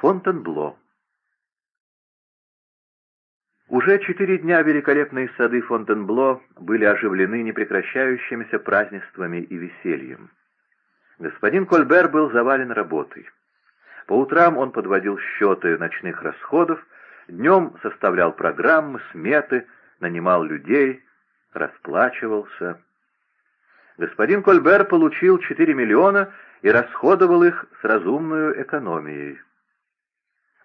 Фонтенбло Уже четыре дня великолепные сады Фонтенбло были оживлены непрекращающимися празднествами и весельем. Господин Кольбер был завален работой. По утрам он подводил счеты ночных расходов, днем составлял программы, сметы, нанимал людей, расплачивался. Господин Кольбер получил 4 миллиона и расходовал их с разумной экономией.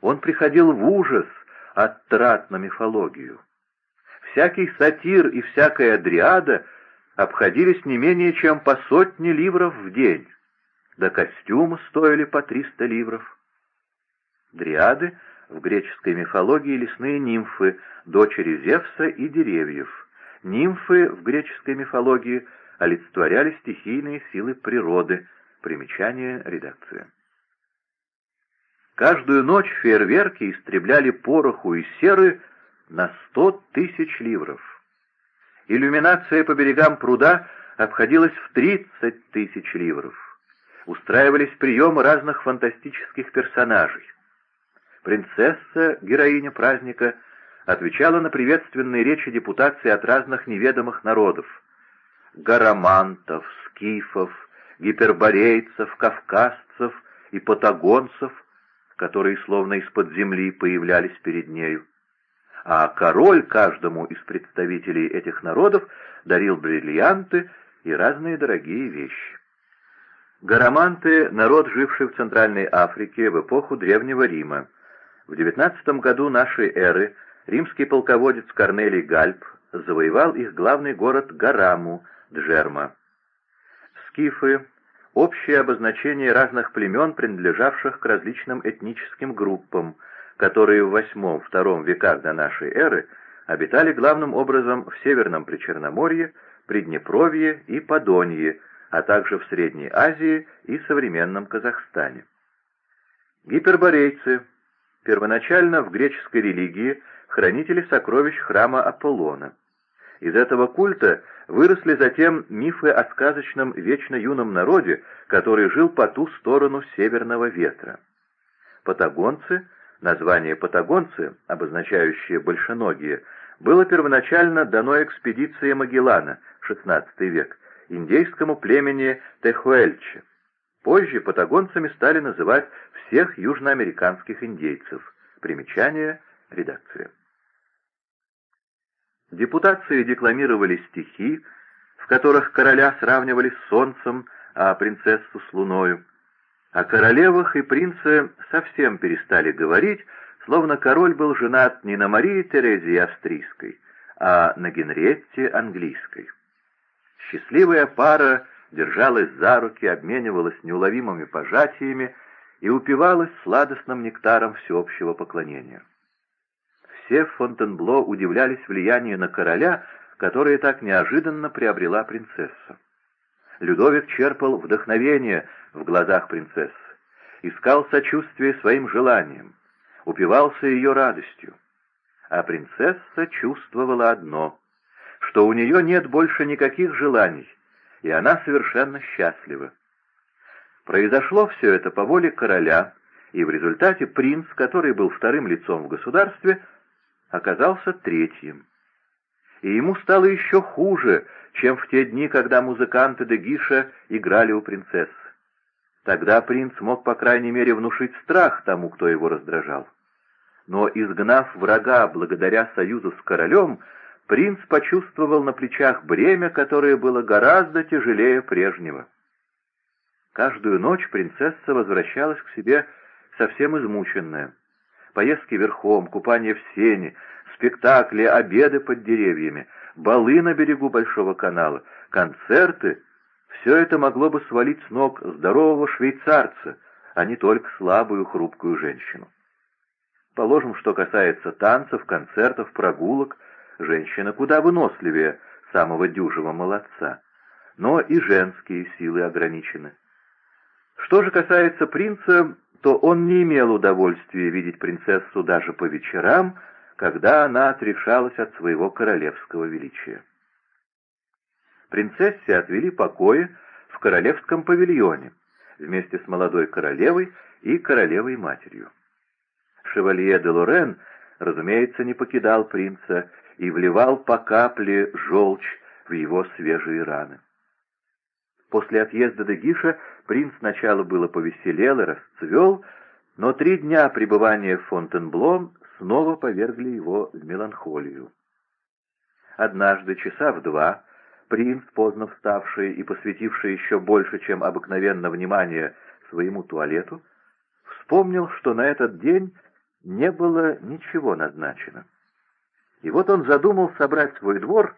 Он приходил в ужас от трат на мифологию. Всякий сатир и всякая дриада обходились не менее чем по сотне ливров в день, да костюмы стоили по 300 ливров. Дриады в греческой мифологии лесные нимфы, дочери Зевса и деревьев. Нимфы в греческой мифологии олицетворяли стихийные силы природы. Примечание редакции. Каждую ночь фейерверки истребляли пороху и серы на сто тысяч ливров. Иллюминация по берегам пруда обходилась в тридцать тысяч ливров. Устраивались приемы разных фантастических персонажей. Принцесса, героиня праздника, отвечала на приветственные речи депутации от разных неведомых народов — гарамантов, скифов, гиперборейцев, кавказцев и патагонцев, которые словно из-под земли появлялись перед нею. А король каждому из представителей этих народов дарил бриллианты и разные дорогие вещи. Гараманты — народ, живший в Центральной Африке в эпоху Древнего Рима. В XIX году нашей эры римский полководец Корнелий Гальп завоевал их главный город Гараму, Джерма. Скифы — общее обозначение разных племен, принадлежавших к различным этническим группам, которые в VIII-II веках до нашей эры обитали главным образом в Северном Причерноморье, Приднепровье и Подонье, а также в Средней Азии и современном Казахстане. Гиперборейцы — первоначально в греческой религии хранители сокровищ храма Аполлона. Из этого культа выросли затем мифы о сказочном вечно юном народе, который жил по ту сторону северного ветра. Патагонцы, название патагонцы, обозначающее большеногие, было первоначально дано экспедиции Магеллана, XVI век, индейскому племени Техуэльче. Позже патагонцами стали называть всех южноамериканских индейцев. Примечание редакции. Депутации декламировали стихи, в которых короля сравнивали с солнцем, а принцессу с луною. О королевах и принце совсем перестали говорить, словно король был женат не на Марии Терезии Австрийской, а на Генриетте Английской. Счастливая пара держалась за руки, обменивалась неуловимыми пожатиями и упивалась сладостным нектаром всеобщего поклонения. Все в Фонтенбло удивлялись влиянию на короля, которое так неожиданно приобрела принцесса. Людовик черпал вдохновение в глазах принцессы, искал сочувствие своим желаниям, упивался ее радостью. А принцесса чувствовала одно, что у нее нет больше никаких желаний, и она совершенно счастлива. Произошло все это по воле короля, и в результате принц, который был вторым лицом в государстве, оказался третьим. И ему стало еще хуже, чем в те дни, когда музыканты де Гиша играли у принцессы. Тогда принц мог, по крайней мере, внушить страх тому, кто его раздражал. Но, изгнав врага благодаря союзу с королем, принц почувствовал на плечах бремя, которое было гораздо тяжелее прежнего. Каждую ночь принцесса возвращалась к себе совсем измученная. Поездки верхом, купание в сене, спектакли, обеды под деревьями, балы на берегу Большого канала, концерты — все это могло бы свалить с ног здорового швейцарца, а не только слабую хрупкую женщину. Положим, что касается танцев, концертов, прогулок, женщина куда выносливее самого дюжего молодца, но и женские силы ограничены. Что же касается принца, то он не имел удовольствия видеть принцессу даже по вечерам, когда она отрешалась от своего королевского величия. Принцессе отвели покои в королевском павильоне вместе с молодой королевой и королевой-матерью. Шевалье де Лорен, разумеется, не покидал принца и вливал по капле желчь в его свежие раны. После отъезда де Гиша принц сначала было повеселел и расцвел, но три дня пребывания в Фонтенблом снова повергли его в меланхолию. Однажды, часа в два, принц, поздно вставший и посвятивший еще больше, чем обыкновенно, внимание своему туалету, вспомнил, что на этот день не было ничего назначено. И вот он задумал собрать свой двор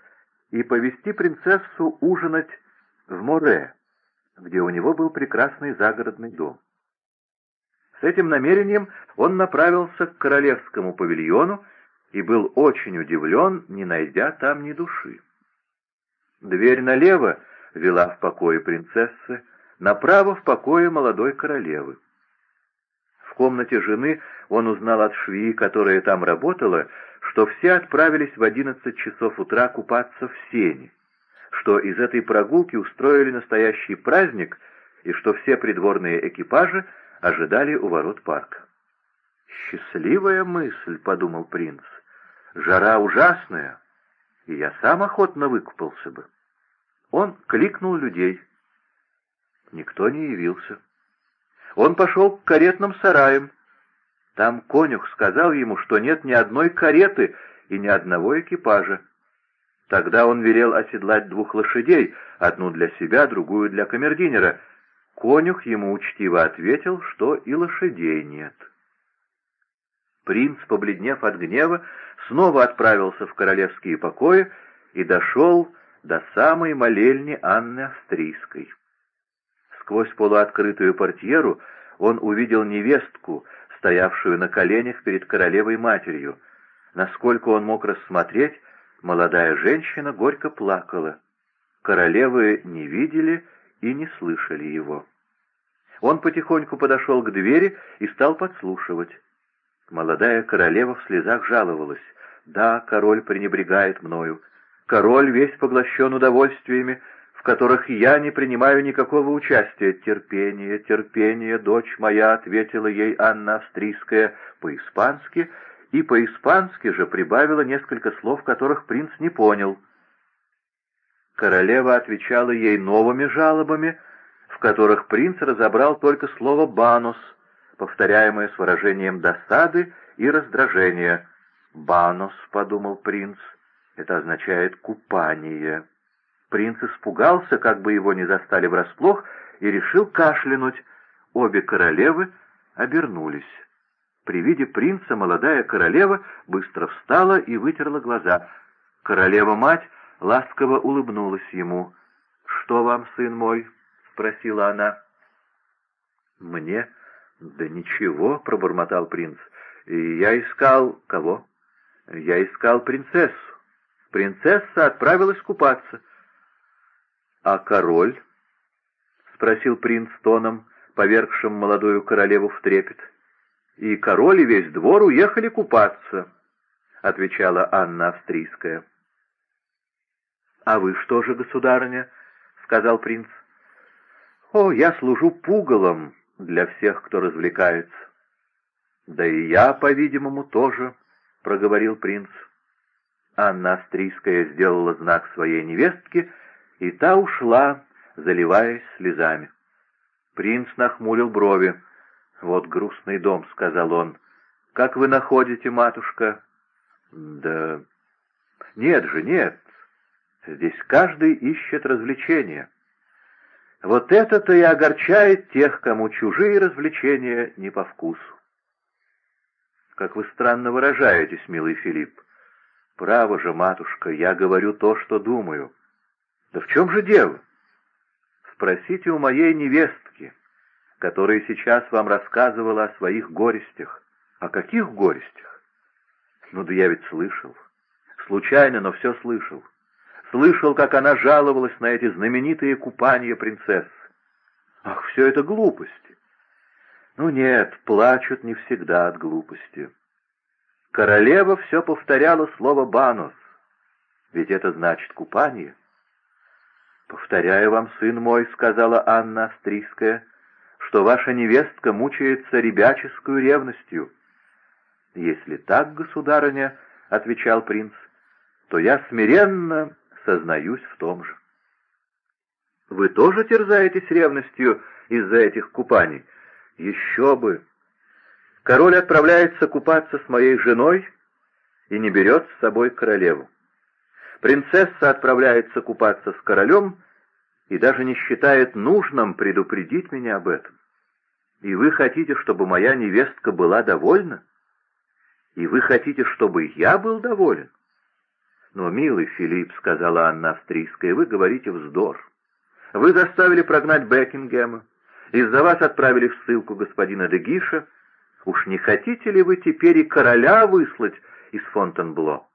и повести принцессу ужинать в Море, где у него был прекрасный загородный дом. С этим намерением он направился к королевскому павильону и был очень удивлен, не найдя там ни души. Дверь налево вела в покое принцессы, направо в покое молодой королевы. В комнате жены он узнал от швеи, которая там работала, что все отправились в одиннадцать часов утра купаться в сене, что из этой прогулки устроили настоящий праздник и что все придворные экипажи ожидали у ворот парка. «Счастливая мысль», — подумал принц, — «жара ужасная, и я сам охотно выкупался бы». Он кликнул людей. Никто не явился. Он пошел к каретным сараям. Там конюх сказал ему, что нет ни одной кареты и ни одного экипажа. Тогда он велел оседлать двух лошадей, одну для себя, другую для камердинера. Конюх ему учтиво ответил, что и лошадей нет. Принц, побледнев от гнева, снова отправился в королевские покои и дошел до самой молельни Анны Австрийской. Сквозь полуоткрытую портьеру он увидел невестку, стоявшую на коленях перед королевой-матерью. Насколько он мог рассмотреть, молодая женщина горько плакала. Королевы не видели и не слышали его. Он потихоньку подошел к двери и стал подслушивать. Молодая королева в слезах жаловалась. «Да, король пренебрегает мною. Король весь поглощен удовольствиями, в которых я не принимаю никакого участия. Терпение, терпение, дочь моя, — ответила ей Анна Австрийская по-испански, и по-испански же прибавила несколько слов, которых принц не понял. Королева отвечала ей новыми жалобами, в которых принц разобрал только слово «банус», повторяемое с выражением досады и раздражения. «Банус», — подумал принц, — это означает «купание». Принц испугался, как бы его не застали врасплох, и решил кашлянуть. Обе королевы обернулись. При виде принца молодая королева быстро встала и вытерла глаза. Королева-мать ласково улыбнулась ему. «Что вам, сын мой?» — спросила она. «Мне?» «Да ничего», — пробормотал принц. «Я искал...» «Кого?» «Я искал принцессу. Принцесса отправилась купаться». «А король?» — спросил принц тоном, повергшим молодую королеву в трепет. «И король и весь двор уехали купаться», — отвечала Анна Австрийская. «А вы что же, государыня?» — сказал принц. «О, я служу пугалом для всех, кто развлекается». «Да и я, по-видимому, тоже», — проговорил принц. Анна Австрийская сделала знак своей невестке — и та ушла, заливаясь слезами. Принц нахмурил брови. «Вот грустный дом», — сказал он. «Как вы находите, матушка?» «Да... Нет же, нет. Здесь каждый ищет развлечения. Вот это-то и огорчает тех, кому чужие развлечения не по вкусу. Как вы странно выражаетесь, милый Филипп. Право же, матушка, я говорю то, что думаю. Да в чем же дело? Спросите у моей невестки, которая сейчас вам рассказывала о своих горестях. О каких горестях? Ну да я ведь слышал. Случайно, но все слышал. Слышал, как она жаловалась на эти знаменитые купания принцесс. Ах, все это глупости. Ну нет, плачут не всегда от глупости. Королева все повторяла слово «банос», ведь это значит купание. «Повторяю вам, сын мой», — сказала Анна Австрийская, — «что ваша невестка мучается ребяческую ревностью. «Если так, государыня, — отвечал принц, — то я смиренно сознаюсь в том же». «Вы тоже терзаетесь ревностью из-за этих купаний?» «Еще бы! Король отправляется купаться с моей женой и не берет с собой королеву. Принцесса отправляется купаться с королем и даже не считает нужным предупредить меня об этом. И вы хотите, чтобы моя невестка была довольна? И вы хотите, чтобы я был доволен? Но, милый Филипп, — сказала Анна Австрийская, — вы говорите вздор. Вы заставили прогнать Бекингема, из-за вас отправили в ссылку господина Дегиша. Уж не хотите ли вы теперь и короля выслать из Фонтенбло?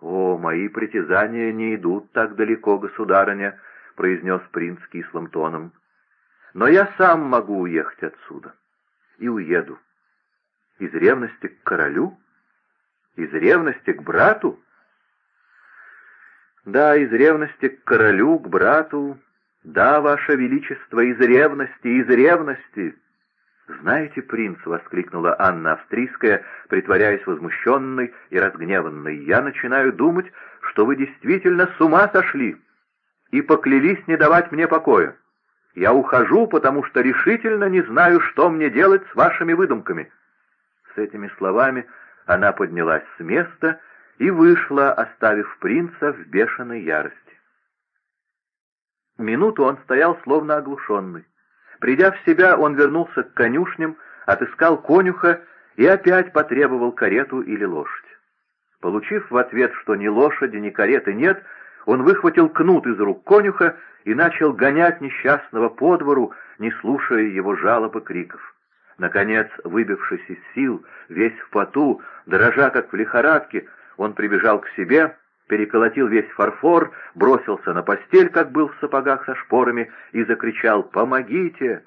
«О, мои притязания не идут так далеко, государыня», — произнес принц кислым тоном. «Но я сам могу уехать отсюда. И уеду. Из ревности к королю? Из ревности к брату?» «Да, из ревности к королю, к брату. Да, ваше величество, из ревности, из ревности!» «Знаете, принц!» — воскликнула Анна Австрийская, притворяясь возмущенной и разгневанной. «Я начинаю думать, что вы действительно с ума сошли и поклялись не давать мне покоя. Я ухожу, потому что решительно не знаю, что мне делать с вашими выдумками». С этими словами она поднялась с места и вышла, оставив принца в бешеной ярости. Минуту он стоял словно оглушенный. Придя в себя, он вернулся к конюшням, отыскал конюха и опять потребовал карету или лошадь. Получив в ответ, что ни лошади, ни кареты нет, он выхватил кнут из рук конюха и начал гонять несчастного по двору, не слушая его жалоб и криков. Наконец, выбившись из сил, весь в поту, дрожа как в лихорадке, он прибежал к себе переколотил весь фарфор, бросился на постель, как был в сапогах со шпорами, и закричал «Помогите!